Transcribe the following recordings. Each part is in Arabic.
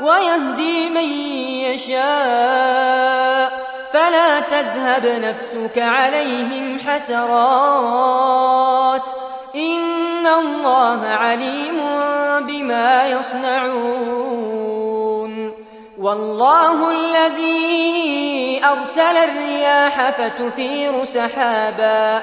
ويهدي من يشاء. فلا تذهب نفسك عليهم حسرات. إن الله عليم بما يصنعون. والله الذي أرسل الرياح فتثير سحابا.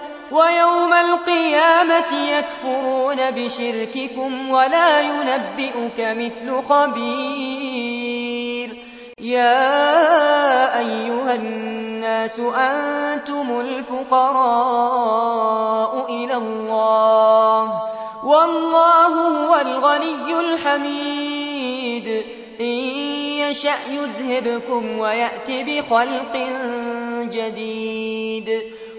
ويوم القيامة يكفرون بشرككم ولا ينبئك مثل خبير. يا أيها الناس أنتم الفقراء إلى الله والله هو الغني الحميد. إن يشأ يذهبكم ويأت بخلق جديد.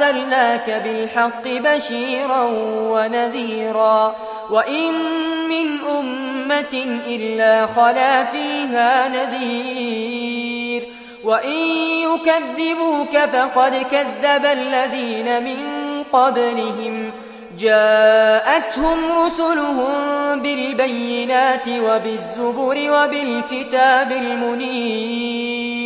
أرسلناك بالحق بشيرا ونذيرا وإن من أمة إلا خلا فيها نذير وإن يكذبوك فقد كذب الذين من قبلهم جاءتهم رسلهم بالبينات وبالزبر وبالكتاب المنير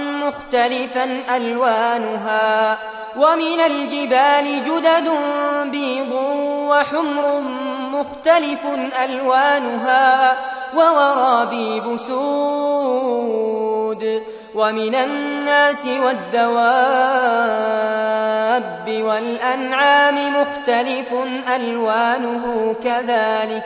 مختلفا ألوانها. ومن الجبال جدد بيض وحمر مختلف ألوانها. وغرابيب سود. ومن الناس والدواب والأنعام مختلف ألوانه كذلك.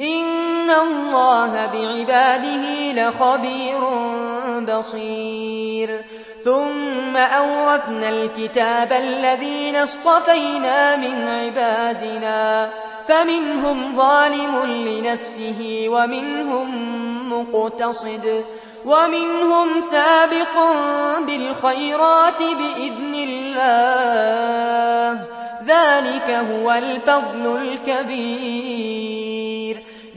إن الله بعباده لخبير بصير. ثم أورثنا الكتاب الذين اصطفينا من عبادنا. فمنهم ظالم لنفسه ومنهم مقتصد. ومنهم سابق بالخيرات بإذن الله. ذلك هو الفضل الكبير.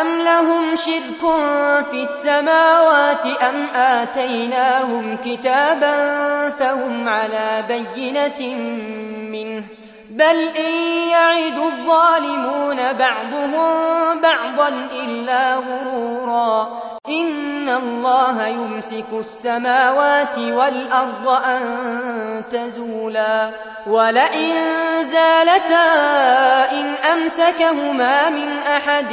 أَمْ لَهُمْ شِرْكٌ فِي السَّمَاوَاتِ أَمْ آتَيْنَاهُمْ كِتَابًا فَهُمْ عَلَىٰ بَيِّنَةٍ مِّنْهُ بَلْ إِن يَعِدُ الظَّالِمُونَ بَعْضُهُم بَعْضًا إِلَّا غُرُورًا إِنَّ اللَّهَ يُمْسِكُ السَّمَاوَاتِ وَالْأَرْضَ أَن تَزُولَا وَلَئِن زَالَتَا إِنْ أَمْسَكَهُمَا مِنْ أَحَدٍ